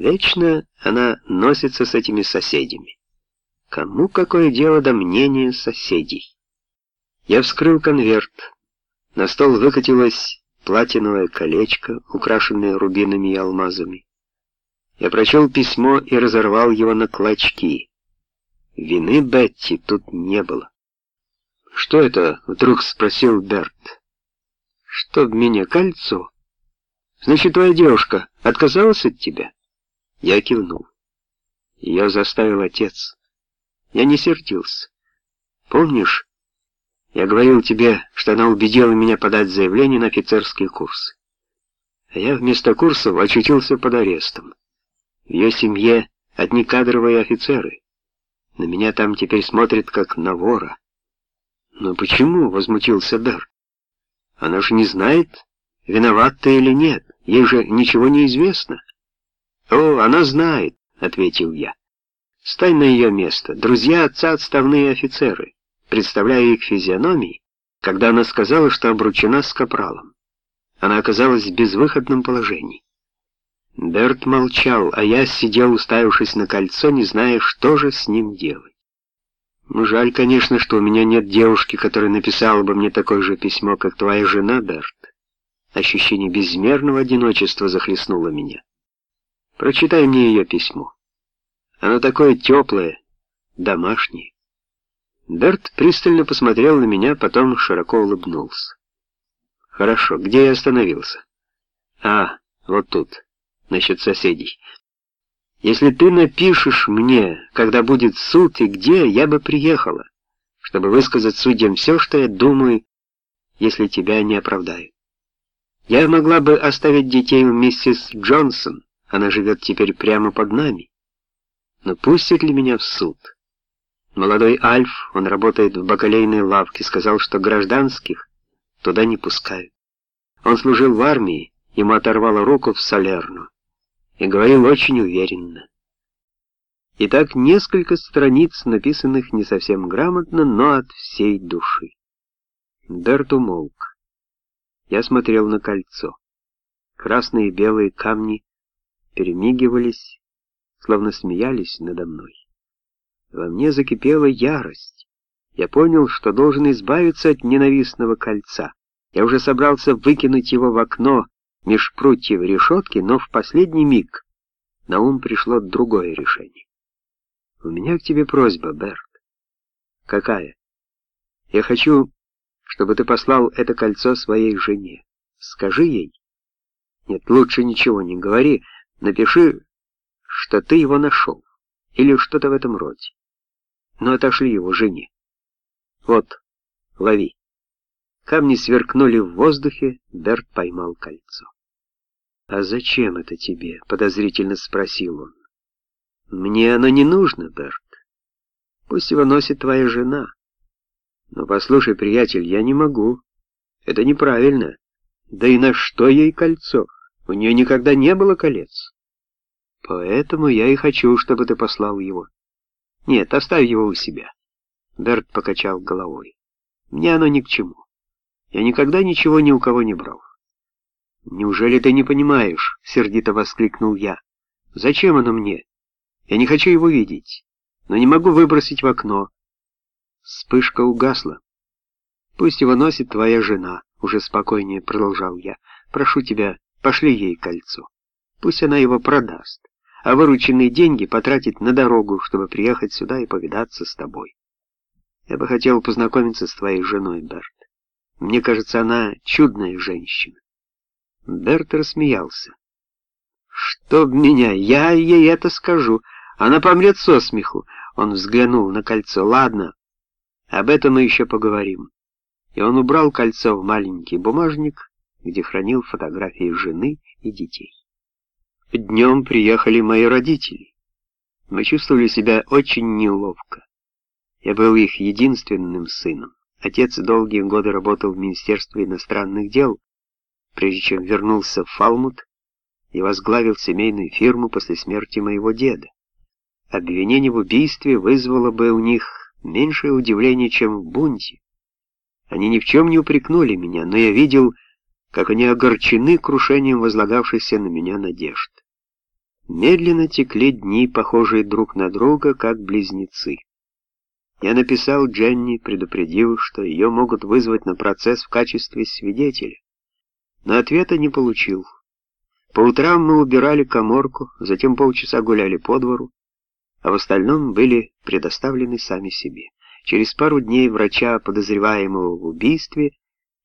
Вечно она носится с этими соседями. Кому какое дело до мнения соседей? Я вскрыл конверт. На стол выкатилось платиновое колечко, украшенное рубинами и алмазами. Я прочел письмо и разорвал его на клочки. Вины Бетти тут не было. «Что это?» — вдруг спросил Берт. «Чтоб меня кольцо? Значит, твоя девушка отказалась от тебя?» Я кивнул. Ее заставил отец. Я не сердился. Помнишь, я говорил тебе, что она убедила меня подать заявление на офицерский курс. А я вместо курсов очутился под арестом. В ее семье одни кадровые офицеры. На меня там теперь смотрят как на вора. «Но почему?» — возмутился Дар. «Она же не знает, виноват ты или нет. Ей же ничего не известно». «О, она знает», — ответил я. «Стань на ее место. Друзья отца отставные офицеры. Представляю их физиономии, когда она сказала, что обручена с капралом. Она оказалась в безвыходном положении». Берт молчал, а я сидел, уставившись на кольцо, не зная, что же с ним делать. Ну, жаль, конечно, что у меня нет девушки, которая написала бы мне такое же письмо, как твоя жена, Берт. Ощущение безмерного одиночества захлестнуло меня. Прочитай мне ее письмо. Оно такое теплое, домашнее. Берт пристально посмотрел на меня, потом широко улыбнулся. Хорошо, где я остановился? А, вот тут, насчет соседей. Если ты напишешь мне, когда будет суд и где, я бы приехала, чтобы высказать судьям все, что я думаю, если тебя не оправдаю. Я могла бы оставить детей у миссис Джонсон, она живет теперь прямо под нами. Но пустят ли меня в суд? Молодой Альф, он работает в бакалейной лавке, сказал, что гражданских туда не пускают. Он служил в армии, ему оторвало руку в Салерну и говорил очень уверенно. И так несколько страниц, написанных не совсем грамотно, но от всей души. Берт умолк. Я смотрел на кольцо. Красные и белые камни перемигивались, словно смеялись надо мной. Во мне закипела ярость. Я понял, что должен избавиться от ненавистного кольца. Я уже собрался выкинуть его в окно, меж прутьев решетки, но в последний миг на ум пришло другое решение. «У меня к тебе просьба, Берт». «Какая?» «Я хочу, чтобы ты послал это кольцо своей жене. Скажи ей». «Нет, лучше ничего не говори. Напиши, что ты его нашел. Или что-то в этом роде. Но отошли его жене. Вот, лови». Камни сверкнули в воздухе, Берт поймал кольцо. «А зачем это тебе?» — подозрительно спросил он. «Мне оно не нужно, Берт. Пусть его носит твоя жена. Но послушай, приятель, я не могу. Это неправильно. Да и на что ей кольцо? У нее никогда не было колец. Поэтому я и хочу, чтобы ты послал его. Нет, оставь его у себя». Берт покачал головой. «Мне оно ни к чему. Я никогда ничего ни у кого не брал. «Неужели ты не понимаешь?» — сердито воскликнул я. «Зачем оно мне? Я не хочу его видеть, но не могу выбросить в окно». Вспышка угасла. «Пусть его носит твоя жена», — уже спокойнее продолжал я. «Прошу тебя, пошли ей кольцо. Пусть она его продаст, а вырученные деньги потратит на дорогу, чтобы приехать сюда и повидаться с тобой. Я бы хотел познакомиться с твоей женой, Берт. Мне кажется, она чудная женщина. Берт рассмеялся. «Чтоб меня, я ей это скажу. Она помрет со смеху». Он взглянул на кольцо. «Ладно, об этом мы еще поговорим». И он убрал кольцо в маленький бумажник, где хранил фотографии жены и детей. Днем приехали мои родители. Мы чувствовали себя очень неловко. Я был их единственным сыном. Отец долгие годы работал в Министерстве иностранных дел, прежде чем вернулся в Фалмут и возглавил семейную фирму после смерти моего деда. Обвинение в убийстве вызвало бы у них меньшее удивление, чем в бунте. Они ни в чем не упрекнули меня, но я видел, как они огорчены крушением возлагавшихся на меня надежд. Медленно текли дни, похожие друг на друга, как близнецы. Я написал Дженни, предупредил, что ее могут вызвать на процесс в качестве свидетеля, но ответа не получил. По утрам мы убирали коморку, затем полчаса гуляли по двору, а в остальном были предоставлены сами себе. Через пару дней врача, подозреваемого в убийстве,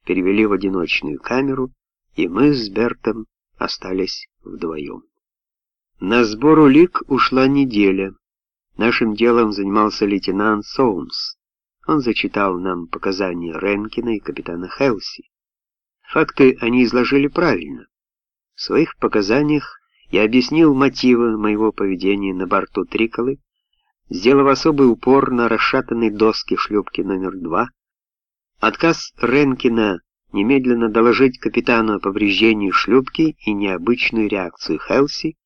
перевели в одиночную камеру, и мы с Бертом остались вдвоем. На сбор улик ушла неделя. Нашим делом занимался лейтенант Соумс. Он зачитал нам показания Ренкина и капитана Хелси. Факты они изложили правильно. В своих показаниях я объяснил мотивы моего поведения на борту Триколы, сделав особый упор на расшатанной доске шлюпки номер два, отказ Ренкина немедленно доложить капитану о повреждении шлюпки и необычную реакцию Хелси,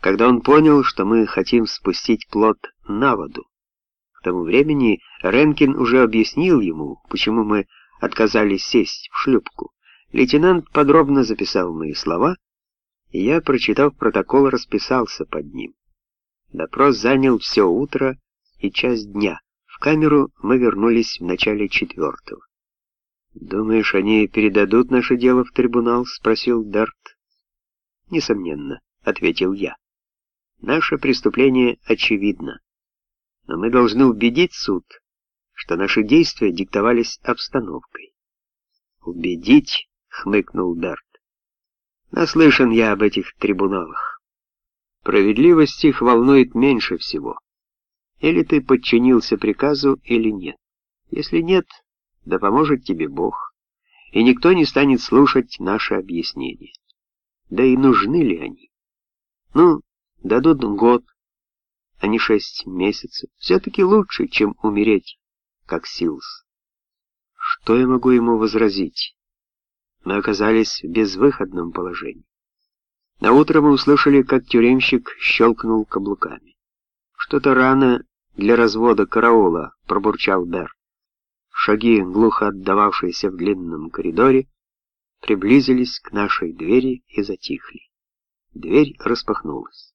когда он понял, что мы хотим спустить плот на воду. К тому времени Ренкин уже объяснил ему, почему мы отказались сесть в шлюпку. Лейтенант подробно записал мои слова, и я, прочитав протокол, расписался под ним. Допрос занял все утро и часть дня. В камеру мы вернулись в начале четвертого. «Думаешь, они передадут наше дело в трибунал?» — спросил Дарт. «Несомненно», — ответил я. «Наше преступление очевидно, но мы должны убедить суд, что наши действия диктовались обстановкой». «Убедить?» — хмыкнул Дарт. «Наслышан я об этих трибуналах. Справедливость их волнует меньше всего. Или ты подчинился приказу, или нет. Если нет, да поможет тебе Бог, и никто не станет слушать наши объяснения. Да и нужны ли они? Ну, дадут год, а не шесть месяцев. Все-таки лучше, чем умереть, как Силс. Что я могу ему возразить? Мы оказались в безвыходном положении. На утро мы услышали, как тюремщик щелкнул каблуками. Что-то рано для развода караула, пробурчал Берт. Шаги, глухо отдававшиеся в длинном коридоре, приблизились к нашей двери и затихли. Дверь распахнулась.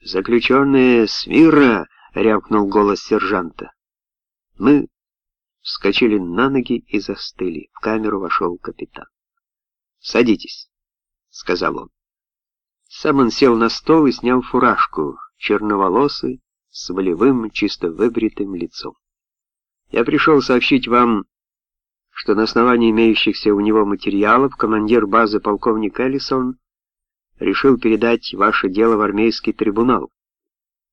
«Заключенные Свира!» — рявкнул голос сержанта. Мы вскочили на ноги и застыли. В камеру вошел капитан. «Садитесь», — сказал он. Сам он сел на стол и снял фуражку, черноволосый, с волевым, чисто выбритым лицом. Я пришел сообщить вам, что на основании имеющихся у него материалов командир базы полковник Эллисон решил передать ваше дело в армейский трибунал.